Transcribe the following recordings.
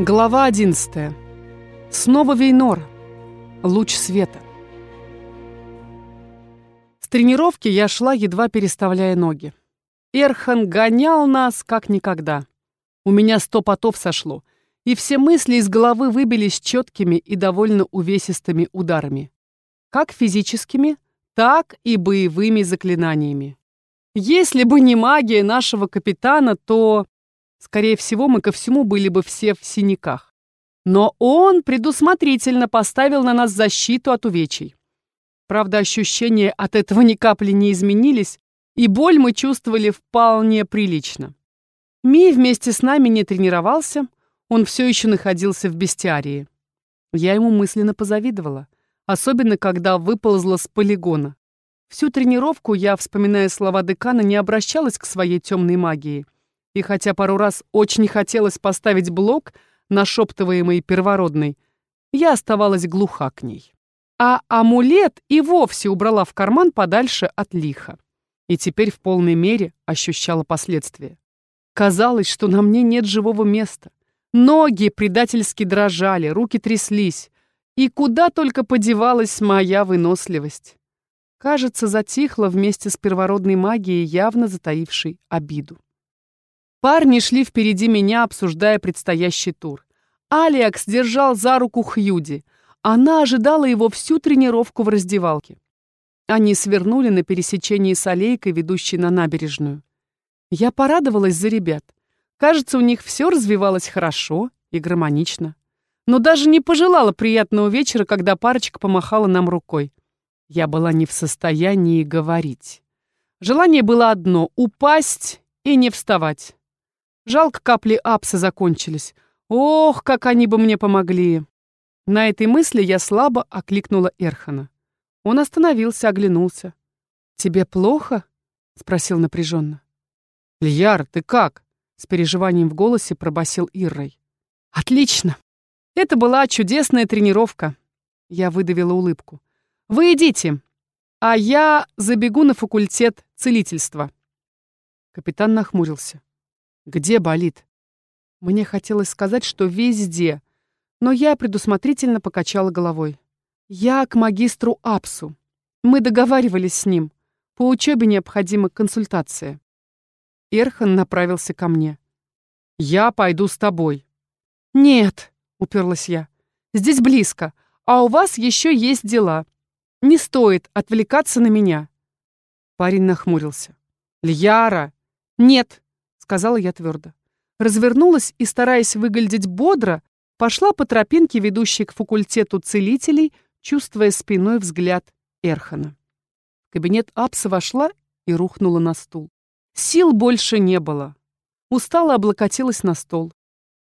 Глава 11. Снова Вейнор. Луч света. С тренировки я шла, едва переставляя ноги. Эрхан гонял нас, как никогда. У меня сто потов сошло, и все мысли из головы выбились четкими и довольно увесистыми ударами. Как физическими, так и боевыми заклинаниями. Если бы не магия нашего капитана, то Скорее всего, мы ко всему были бы все в синяках. Но он предусмотрительно поставил на нас защиту от увечий. Правда, ощущения от этого ни капли не изменились, и боль мы чувствовали вполне прилично. Ми вместе с нами не тренировался, он все еще находился в бестиарии. Я ему мысленно позавидовала, особенно когда выползла с полигона. Всю тренировку я, вспоминая слова декана, не обращалась к своей темной магии. И хотя пару раз очень хотелось поставить блок, нашептываемый первородный, я оставалась глуха к ней. А амулет и вовсе убрала в карман подальше от лиха. И теперь в полной мере ощущала последствия. Казалось, что на мне нет живого места. Ноги предательски дрожали, руки тряслись. И куда только подевалась моя выносливость. Кажется, затихла вместе с первородной магией, явно затаившей обиду. Парни шли впереди меня, обсуждая предстоящий тур. Алекс держал за руку Хьюди. Она ожидала его всю тренировку в раздевалке. Они свернули на пересечении с аллейкой, ведущей на набережную. Я порадовалась за ребят. Кажется, у них все развивалось хорошо и гармонично. Но даже не пожелала приятного вечера, когда парочка помахала нам рукой. Я была не в состоянии говорить. Желание было одно — упасть и не вставать. Жалко, капли апса закончились. Ох, как они бы мне помогли. На этой мысли я слабо окликнула Эрхана. Он остановился, оглянулся. «Тебе плохо?» — спросил напряженно. «Льяр, ты как?» — с переживанием в голосе пробасил Иррой. «Отлично! Это была чудесная тренировка!» Я выдавила улыбку. «Вы идите, а я забегу на факультет целительства». Капитан нахмурился. Где болит? Мне хотелось сказать, что везде, но я предусмотрительно покачала головой. Я к магистру Апсу. Мы договаривались с ним. По учебе необходима консультация. Эрхан направился ко мне. «Я пойду с тобой». «Нет», — уперлась я. «Здесь близко, а у вас еще есть дела. Не стоит отвлекаться на меня». Парень нахмурился. «Льяра!» «Нет, сказала я твердо. Развернулась и, стараясь выглядеть бодро, пошла по тропинке, ведущей к факультету целителей, чувствуя спиной взгляд Эрхана. В кабинет Апса вошла и рухнула на стул. Сил больше не было. Устало облокотилась на стол.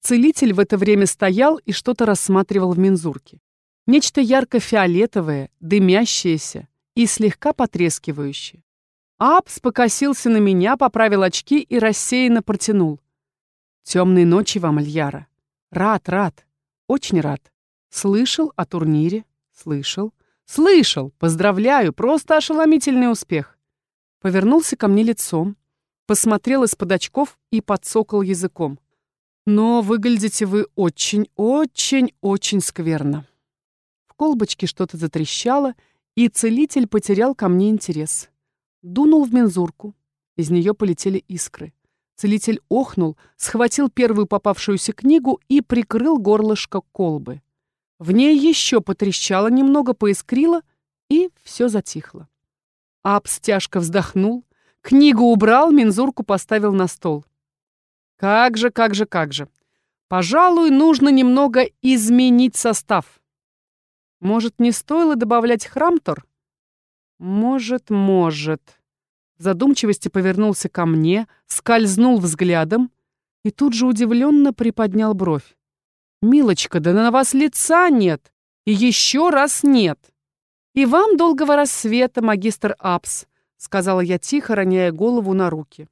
Целитель в это время стоял и что-то рассматривал в мензурке. Нечто ярко-фиолетовое, дымящееся и слегка потрескивающее. Апс покосился на меня, поправил очки и рассеянно протянул. «Темной ночи вам, Ильяра. Рад, рад. Очень рад. Слышал о турнире? Слышал. Слышал! Поздравляю! Просто ошеломительный успех!» Повернулся ко мне лицом, посмотрел из-под очков и подсокал языком. «Но выглядите вы очень-очень-очень скверно». В колбочке что-то затрещало, и целитель потерял ко мне интерес. Дунул в мензурку. Из нее полетели искры. Целитель охнул, схватил первую попавшуюся книгу и прикрыл горлышко колбы. В ней еще потрещало немного, поискрило, и все затихло. Апс тяжко вздохнул, книгу убрал, мензурку поставил на стол. Как же, как же, как же. Пожалуй, нужно немного изменить состав. Может, не стоило добавлять храмтор? Может, может. В задумчивости повернулся ко мне, скользнул взглядом и тут же удивленно приподнял бровь. «Милочка, да на вас лица нет! И еще раз нет!» «И вам долгого рассвета, магистр Апс», — сказала я тихо, роняя голову на руки.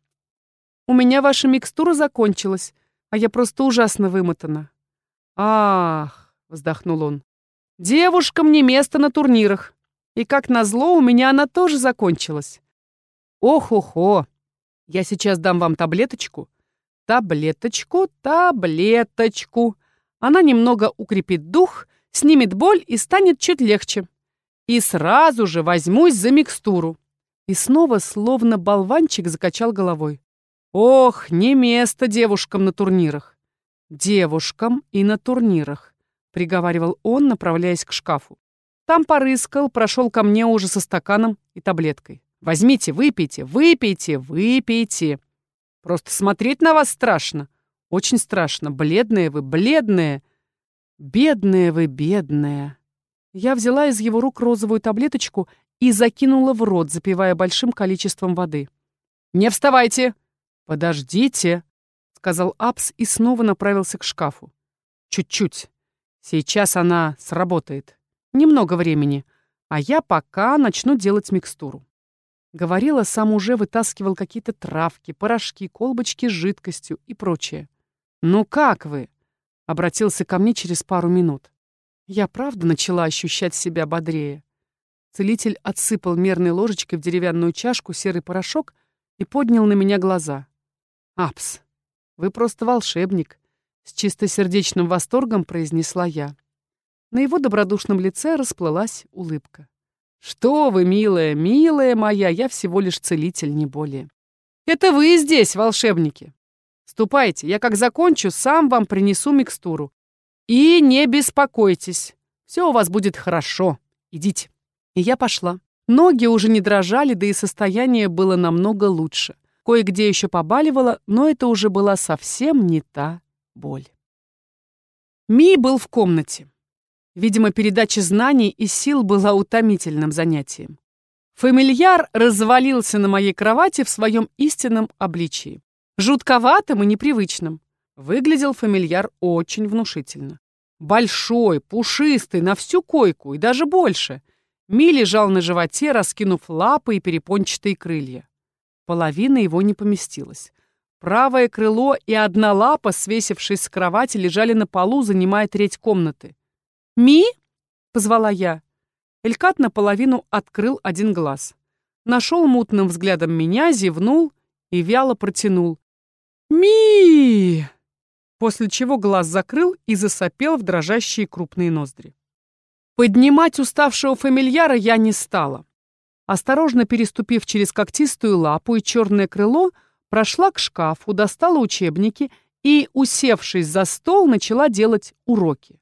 «У меня ваша микстура закончилась, а я просто ужасно вымотана». «Ах!» — вздохнул он. «Девушкам не место на турнирах. И как назло, у меня она тоже закончилась. Ох-охо. Я сейчас дам вам таблеточку. Таблеточку, таблеточку. Она немного укрепит дух, снимет боль и станет чуть легче. И сразу же возьмусь за микстуру. И снова, словно болванчик, закачал головой. Ох, не место девушкам на турнирах. Девушкам и на турнирах, приговаривал он, направляясь к шкафу. Там порыскал, прошел ко мне уже со стаканом и таблеткой. Возьмите, выпейте, выпейте, выпейте. Просто смотреть на вас страшно. Очень страшно. Бледные вы, бледные. Бедные вы, бедные. Я взяла из его рук розовую таблеточку и закинула в рот, запивая большим количеством воды. «Не вставайте!» «Подождите!» — сказал Апс и снова направился к шкафу. «Чуть-чуть. Сейчас она сработает. Немного времени. А я пока начну делать микстуру». Говорила, сам уже вытаскивал какие-то травки, порошки, колбочки с жидкостью и прочее. «Ну как вы?» — обратился ко мне через пару минут. Я правда начала ощущать себя бодрее. Целитель отсыпал мерной ложечкой в деревянную чашку серый порошок и поднял на меня глаза. «Апс, вы просто волшебник», — с чистосердечным восторгом произнесла я. На его добродушном лице расплылась улыбка. «Что вы, милая, милая моя, я всего лишь целитель, не более. Это вы здесь, волшебники. Ступайте, я как закончу, сам вам принесу микстуру. И не беспокойтесь, все у вас будет хорошо. Идите. И я пошла. Ноги уже не дрожали, да и состояние было намного лучше. Кое-где еще побаливало, но это уже была совсем не та боль. Ми был в комнате. Видимо, передача знаний и сил была утомительным занятием. Фамильяр развалился на моей кровати в своем истинном обличии. Жутковатым и непривычным. Выглядел фамильяр очень внушительно. Большой, пушистый, на всю койку и даже больше. Ми лежал на животе, раскинув лапы и перепончатые крылья. Половина его не поместилась. Правое крыло и одна лапа, свесившись с кровати, лежали на полу, занимая треть комнаты. «Ми?» — позвала я. Элькат наполовину открыл один глаз. Нашел мутным взглядом меня, зевнул и вяло протянул. Ми! После чего глаз закрыл и засопел в дрожащие крупные ноздри. Поднимать уставшего фамильяра я не стала. Осторожно переступив через когтистую лапу и черное крыло, прошла к шкафу, достала учебники и, усевшись за стол, начала делать уроки.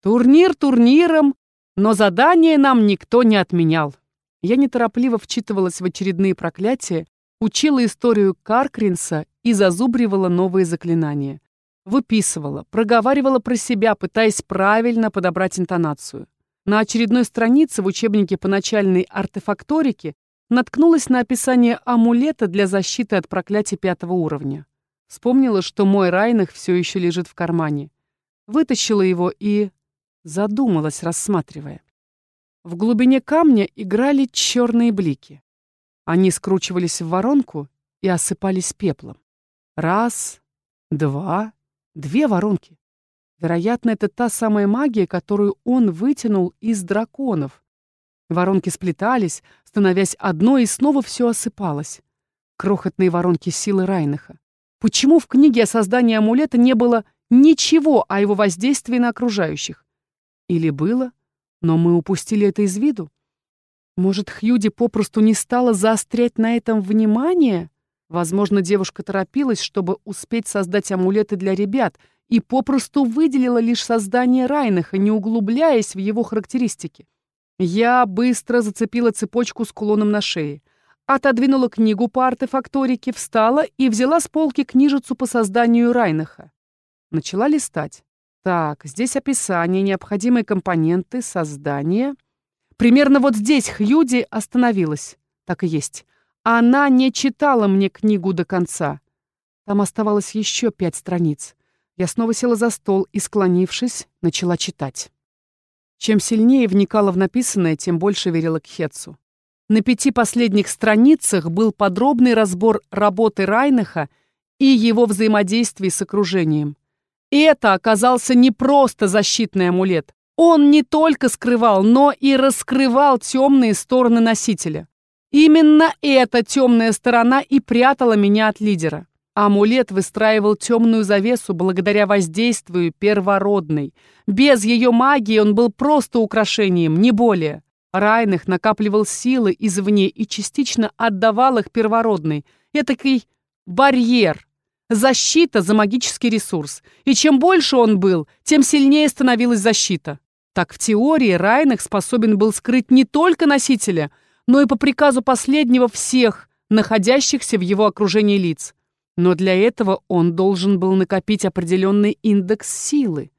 Турнир турниром, но задание нам никто не отменял. Я неторопливо вчитывалась в очередные проклятия, учила историю Каркринса и зазубривала новые заклинания. Выписывала, проговаривала про себя, пытаясь правильно подобрать интонацию. На очередной странице в учебнике по начальной артефакторике наткнулась на описание амулета для защиты от проклятий пятого уровня. Вспомнила, что мой Райнах все еще лежит в кармане. Вытащила его и задумалась, рассматривая. В глубине камня играли черные блики. Они скручивались в воронку и осыпались пеплом. Раз, два, две воронки. Вероятно, это та самая магия, которую он вытянул из драконов. Воронки сплетались, становясь одной, и снова все осыпалось. Крохотные воронки силы Райнаха. Почему в книге о создании амулета не было ничего о его воздействии на окружающих? Или было, но мы упустили это из виду? Может, Хьюди попросту не стала заострять на этом внимание? Возможно, девушка торопилась, чтобы успеть создать амулеты для ребят, и попросту выделила лишь создание Райнаха, не углубляясь в его характеристики. Я быстро зацепила цепочку с кулоном на шее, отодвинула книгу по артефакторике, встала и взяла с полки книжицу по созданию Райнаха. Начала листать. Так, здесь описание, необходимые компоненты, создания. Примерно вот здесь Хьюди остановилась. Так и есть. Она не читала мне книгу до конца. Там оставалось еще пять страниц. Я снова села за стол и, склонившись, начала читать. Чем сильнее вникала в написанное, тем больше верила к Хетсу. На пяти последних страницах был подробный разбор работы Райнаха и его взаимодействий с окружением. Это оказался не просто защитный амулет. Он не только скрывал, но и раскрывал темные стороны носителя. Именно эта темная сторона и прятала меня от лидера. Амулет выстраивал темную завесу благодаря воздействию первородной. Без ее магии он был просто украшением, не более. Райных накапливал силы извне и частично отдавал их первородной. Этакий барьер, защита за магический ресурс. И чем больше он был, тем сильнее становилась защита. Так в теории Райных способен был скрыть не только носителя, но и по приказу последнего всех, находящихся в его окружении лиц. Но для этого он должен был накопить определенный индекс силы.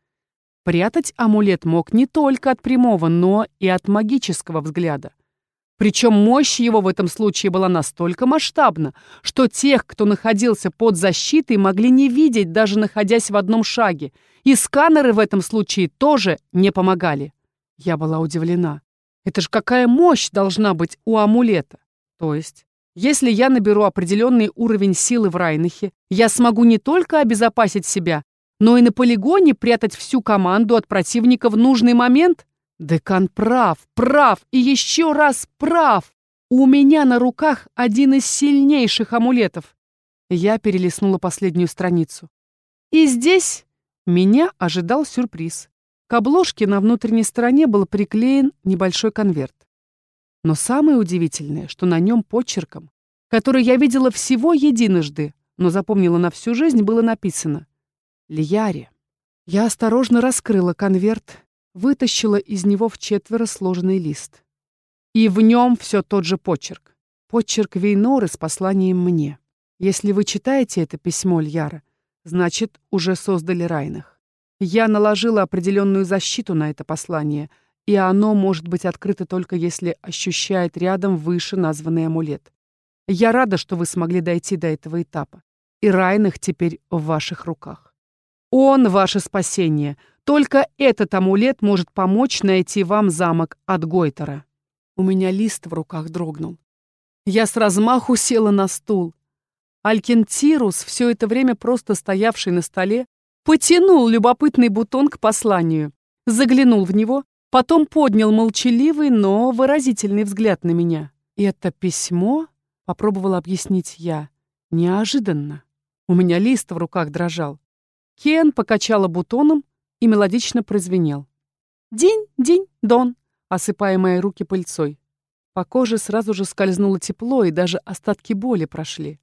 Прятать амулет мог не только от прямого, но и от магического взгляда. Причем мощь его в этом случае была настолько масштабна, что тех, кто находился под защитой, могли не видеть, даже находясь в одном шаге. И сканеры в этом случае тоже не помогали. Я была удивлена. Это же какая мощь должна быть у амулета? То есть, если я наберу определенный уровень силы в Райнахе, я смогу не только обезопасить себя, но и на полигоне прятать всю команду от противника в нужный момент? Декан прав, прав и еще раз прав. У меня на руках один из сильнейших амулетов. Я перелистнула последнюю страницу. И здесь меня ожидал сюрприз. К обложке на внутренней стороне был приклеен небольшой конверт. Но самое удивительное, что на нем почерком, который я видела всего единожды, но запомнила на всю жизнь, было написано Лияре. Я осторожно раскрыла конверт, вытащила из него в четверо сложенный лист. И в нем все тот же почерк. Почерк Вейноры с посланием мне. Если вы читаете это письмо, Льяра, значит, уже создали Райнах. Я наложила определенную защиту на это послание, и оно может быть открыто только если ощущает рядом выше названный амулет. Я рада, что вы смогли дойти до этого этапа. И Райнах теперь в ваших руках. Он — ваше спасение. Только этот амулет может помочь найти вам замок от Гойтера. У меня лист в руках дрогнул. Я с размаху села на стул. Алькентирус, все это время просто стоявший на столе, потянул любопытный бутон к посланию, заглянул в него, потом поднял молчаливый, но выразительный взгляд на меня. «Это письмо?» — попробовала объяснить я. «Неожиданно. У меня лист в руках дрожал. Кен покачала бутоном и мелодично прозвенел. «День, день, дон», осыпая мои руки пыльцой. По коже сразу же скользнуло тепло, и даже остатки боли прошли.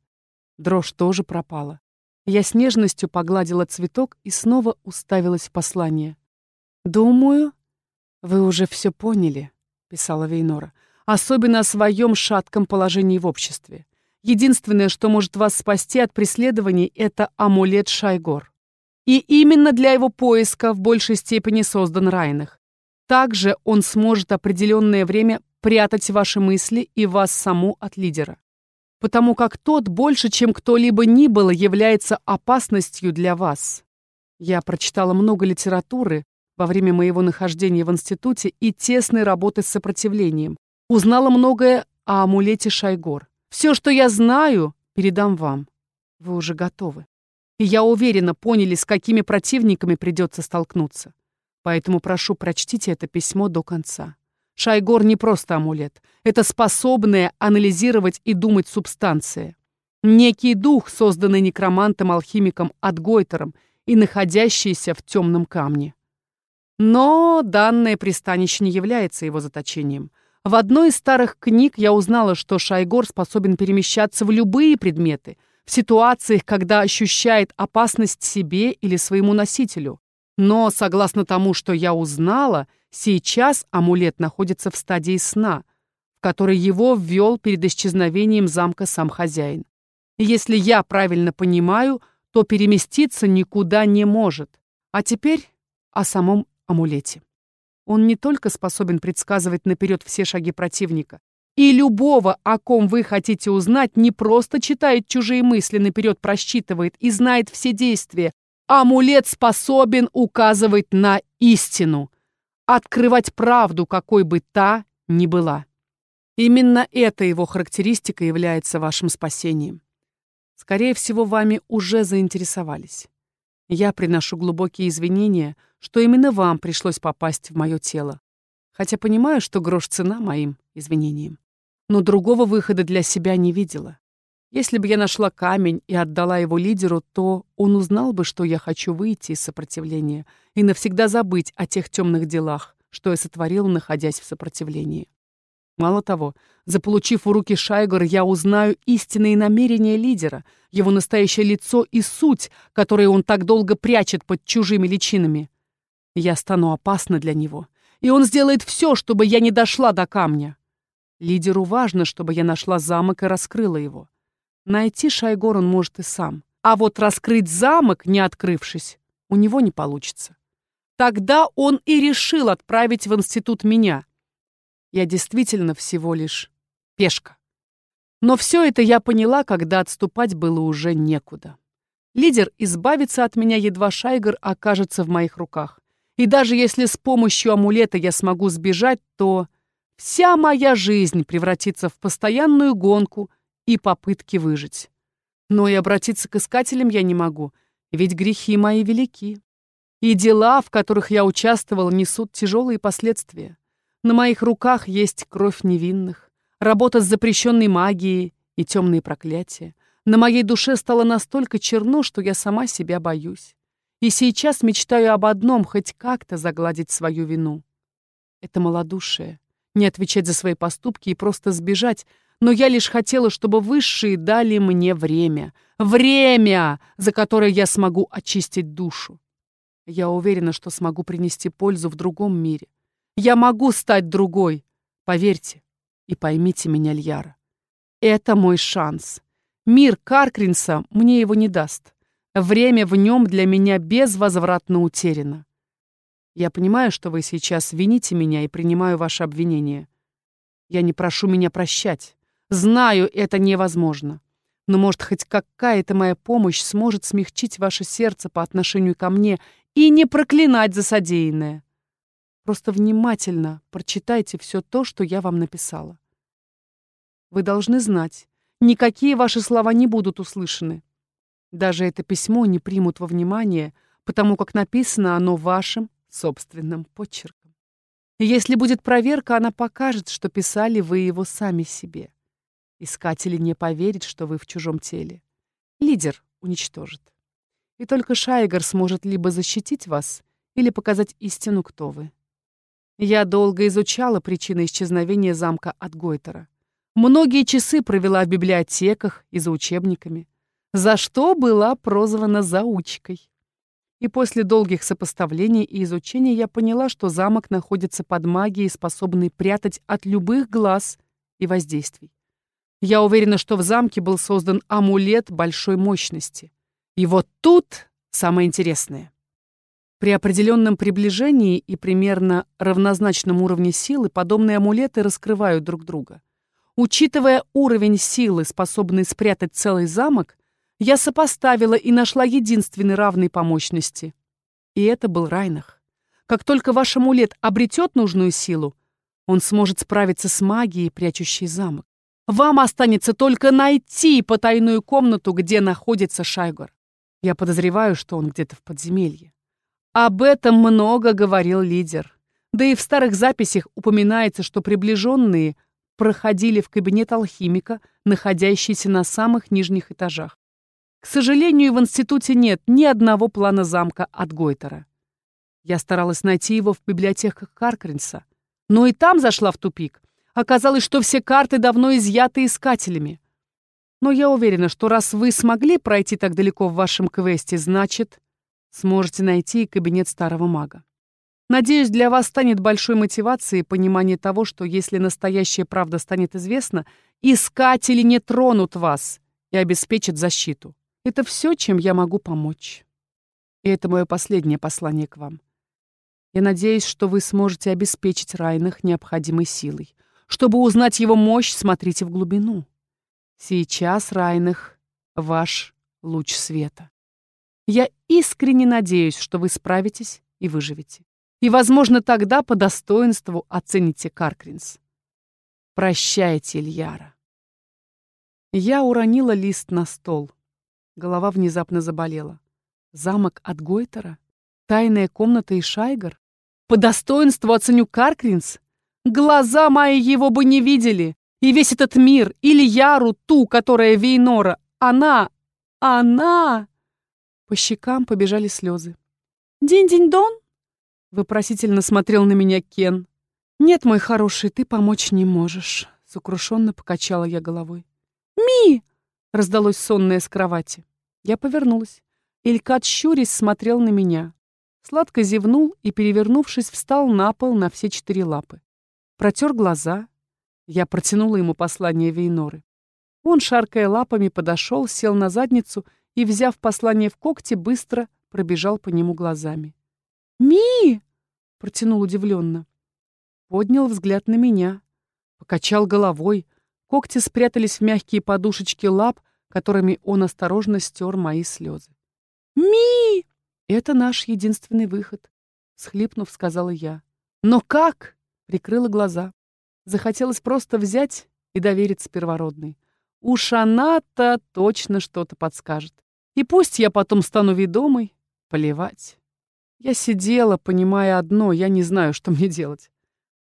Дрожь тоже пропала. Я с нежностью погладила цветок и снова уставилась в послание. «Думаю, вы уже все поняли», — писала Вейнора, «особенно о своем шатком положении в обществе. Единственное, что может вас спасти от преследований, это амулет Шайгор. И именно для его поиска в большей степени создан Райнах. Также он сможет определенное время прятать ваши мысли и вас саму от лидера. Потому как тот больше, чем кто-либо ни было, является опасностью для вас. Я прочитала много литературы во время моего нахождения в институте и тесной работы с сопротивлением. Узнала многое о амулете Шайгор. Все, что я знаю, передам вам. Вы уже готовы. И я уверена, поняли, с какими противниками придется столкнуться. Поэтому прошу, прочтите это письмо до конца. Шайгор не просто амулет. Это способная анализировать и думать субстанция. Некий дух, созданный некромантом-алхимиком Адгойтером и находящийся в темном камне. Но данное пристанище не является его заточением. В одной из старых книг я узнала, что Шайгор способен перемещаться в любые предметы, в ситуациях, когда ощущает опасность себе или своему носителю. Но, согласно тому, что я узнала, сейчас амулет находится в стадии сна, в который его ввел перед исчезновением замка сам хозяин. Если я правильно понимаю, то переместиться никуда не может. А теперь о самом амулете. Он не только способен предсказывать наперед все шаги противника, и любого, о ком вы хотите узнать, не просто читает чужие мысли, наперед просчитывает и знает все действия. Амулет способен указывать на истину, открывать правду, какой бы та ни была. Именно эта его характеристика является вашим спасением. Скорее всего, вами уже заинтересовались. Я приношу глубокие извинения, что именно вам пришлось попасть в мое тело. Хотя понимаю, что грош цена моим извинениям но другого выхода для себя не видела. Если бы я нашла камень и отдала его лидеру, то он узнал бы, что я хочу выйти из сопротивления и навсегда забыть о тех темных делах, что я сотворил, находясь в сопротивлении. Мало того, заполучив в руки Шайгор, я узнаю истинные намерения лидера, его настоящее лицо и суть, которые он так долго прячет под чужими личинами. Я стану опасна для него, и он сделает все, чтобы я не дошла до камня. Лидеру важно, чтобы я нашла замок и раскрыла его. Найти Шайгор он может и сам. А вот раскрыть замок, не открывшись, у него не получится. Тогда он и решил отправить в институт меня. Я действительно всего лишь пешка. Но все это я поняла, когда отступать было уже некуда. Лидер избавится от меня, едва Шайгер окажется в моих руках. И даже если с помощью амулета я смогу сбежать, то вся моя жизнь превратится в постоянную гонку и попытки выжить. Но и обратиться к искателям я не могу, ведь грехи мои велики. И дела, в которых я участвовал, несут тяжелые последствия. На моих руках есть кровь невинных, работа с запрещенной магией и темные проклятия. На моей душе стало настолько черно, что я сама себя боюсь. И сейчас мечтаю об одном, хоть как-то загладить свою вину. Это малодушие. Не отвечать за свои поступки и просто сбежать, но я лишь хотела, чтобы высшие дали мне время. Время, за которое я смогу очистить душу. Я уверена, что смогу принести пользу в другом мире. Я могу стать другой. Поверьте и поймите меня, Льяра. Это мой шанс. Мир Каркринса мне его не даст. Время в нем для меня безвозвратно утеряно. Я понимаю, что вы сейчас вините меня и принимаю ваши обвинения. Я не прошу меня прощать. Знаю, это невозможно. Но, может, хоть какая-то моя помощь сможет смягчить ваше сердце по отношению ко мне и не проклинать за содеянное. Просто внимательно прочитайте все то, что я вам написала. Вы должны знать, никакие ваши слова не будут услышаны. Даже это письмо не примут во внимание, потому как написано оно вашим собственным почерком. И если будет проверка, она покажет, что писали вы его сами себе. Искатели не поверят, что вы в чужом теле. Лидер уничтожит. И только Шайгар сможет либо защитить вас, или показать истину, кто вы. Я долго изучала причины исчезновения замка от Гойтера. Многие часы провела в библиотеках и за учебниками, за что была прозвана заучкой. И после долгих сопоставлений и изучения я поняла, что замок находится под магией, способной прятать от любых глаз и воздействий. Я уверена, что в замке был создан амулет большой мощности. И вот тут самое интересное. При определенном приближении и примерно равнозначном уровне силы подобные амулеты раскрывают друг друга. Учитывая уровень силы, способный спрятать целый замок, я сопоставила и нашла единственный равный по мощности. И это был Райнах. Как только ваш амулет обретет нужную силу, он сможет справиться с магией, прячущей замок. Вам останется только найти потайную комнату, где находится Шайгор. Я подозреваю, что он где-то в подземелье. Об этом много говорил лидер. Да и в старых записях упоминается, что приближенные проходили в кабинет алхимика, находящийся на самых нижних этажах. К сожалению, в институте нет ни одного плана замка от Гойтера. Я старалась найти его в библиотеках Каркринса, но и там зашла в тупик. Оказалось, что все карты давно изъяты искателями. Но я уверена, что раз вы смогли пройти так далеко в вашем квесте, значит, сможете найти и кабинет старого мага. Надеюсь, для вас станет большой мотивацией понимание того, что если настоящая правда станет известна, искатели не тронут вас и обеспечат защиту. Это все, чем я могу помочь. И это мое последнее послание к вам. Я надеюсь, что вы сможете обеспечить Райнах необходимой силой. Чтобы узнать его мощь, смотрите в глубину. Сейчас, Райнах, ваш луч света. Я искренне надеюсь, что вы справитесь и выживете. И, возможно, тогда по достоинству оцените Каркринс. Прощайте, Ильяра. Я уронила лист на стол. Голова внезапно заболела. Замок от Гойтера? Тайная комната и Шайгар? По достоинству оценю Каркринс? Глаза мои его бы не видели, И весь этот мир, или Яру, ту, которая Вейнора, она, она... По щекам побежали слезы. «День-день-дон?» — вопросительно смотрел на меня Кен. «Нет, мой хороший, ты помочь не можешь», — сокрушенно покачала я головой. «Ми!» — раздалось сонное с кровати. Я повернулась. Илькат щурясь смотрел на меня. Сладко зевнул и, перевернувшись, встал на пол на все четыре лапы. Протер глаза. Я протянула ему послание Вейноры. Он, шаркая лапами, подошел, сел на задницу и, взяв послание в когти, быстро пробежал по нему глазами. «Ми!» — протянул удивленно. Поднял взгляд на меня. Покачал головой. Когти спрятались в мягкие подушечки лап, которыми он осторожно стер мои слезы. «Ми!» «Это наш единственный выход», — схлипнув, сказала я. «Но как?» — прикрыла глаза. Захотелось просто взять и довериться первородной. Уж она-то точно что-то подскажет. И пусть я потом стану ведомой, поливать. Я сидела, понимая одно, я не знаю, что мне делать.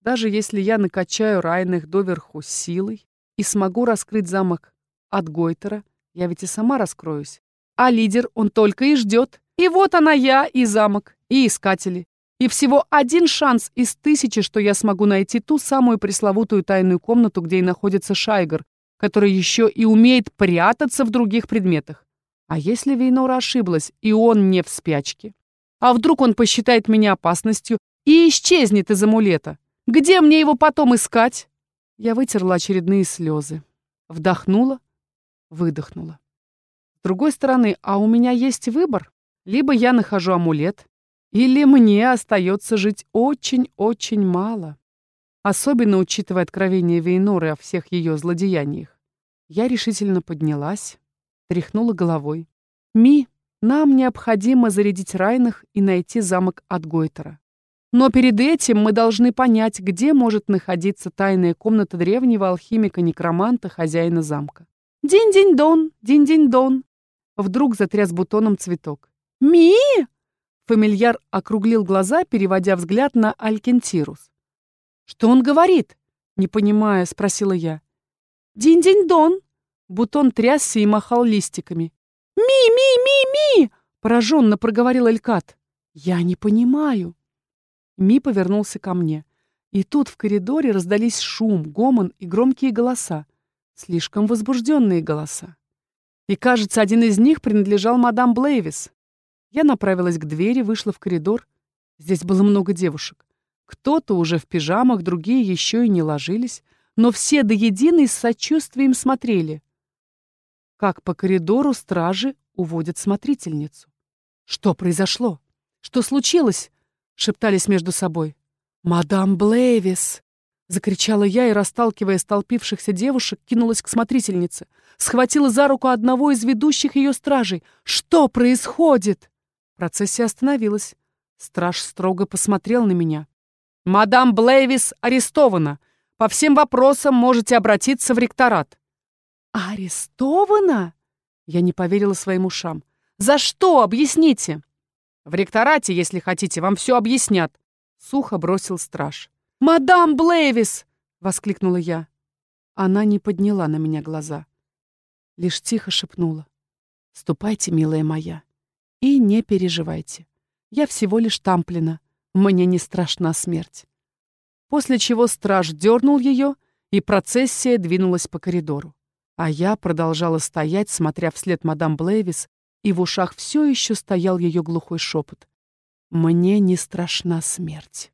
Даже если я накачаю райных доверху силой и смогу раскрыть замок от Гойтера, я ведь и сама раскроюсь. А лидер он только и ждет. И вот она я, и замок, и искатели. И всего один шанс из тысячи, что я смогу найти ту самую пресловутую тайную комнату, где и находится Шайгар, который еще и умеет прятаться в других предметах. А если Вейнора ошиблась, и он не в спячке? А вдруг он посчитает меня опасностью и исчезнет из амулета? Где мне его потом искать? Я вытерла очередные слезы. Вдохнула, выдохнула. С другой стороны, а у меня есть выбор. Либо я нахожу амулет, или мне остается жить очень-очень мало. Особенно учитывая откровение Вейноры о всех ее злодеяниях. Я решительно поднялась, тряхнула головой. «Ми, нам необходимо зарядить Райнах и найти замок от. Но перед этим мы должны понять, где может находиться тайная комната древнего алхимика-некроманта, хозяина замка. Динь-динь-дон, динь-динь-дон. Вдруг затряс бутоном цветок. «Ми!» Фамильяр округлил глаза, переводя взгляд на Алькентирус. «Что он говорит?» Не понимая, спросила я. «Динь-динь-дон!» Бутон трясся и махал листиками. «Ми-ми-ми-ми!» Пораженно проговорил Элькат. «Я не понимаю». Ми повернулся ко мне. И тут в коридоре раздались шум, гомон и громкие голоса. Слишком возбужденные голоса. И, кажется, один из них принадлежал мадам Блейвис. Я направилась к двери, вышла в коридор. Здесь было много девушек. Кто-то уже в пижамах, другие еще и не ложились, но все до единой с сочувствием смотрели. Как по коридору стражи уводят смотрительницу. Что произошло? Что случилось? Шептались между собой. «Мадам Блейвис!» Закричала я и, расталкивая столпившихся девушек, кинулась к смотрительнице. Схватила за руку одного из ведущих ее стражей. «Что происходит?» Процессия остановилась. Страж строго посмотрел на меня. «Мадам Блейвис арестована. По всем вопросам можете обратиться в ректорат». «Арестована?» Я не поверила своим ушам. «За что? Объясните!» «В ректорате, если хотите, вам все объяснят», — сухо бросил страж. «Мадам Блейвис!» — воскликнула я. Она не подняла на меня глаза. Лишь тихо шепнула. «Ступайте, милая моя. И не переживайте. Я всего лишь тамплина. Мне не страшна смерть. После чего страж дернул ее, и процессия двинулась по коридору. А я продолжала стоять, смотря вслед мадам Блейвис, и в ушах все еще стоял ее глухой шепот. «Мне не страшна смерть».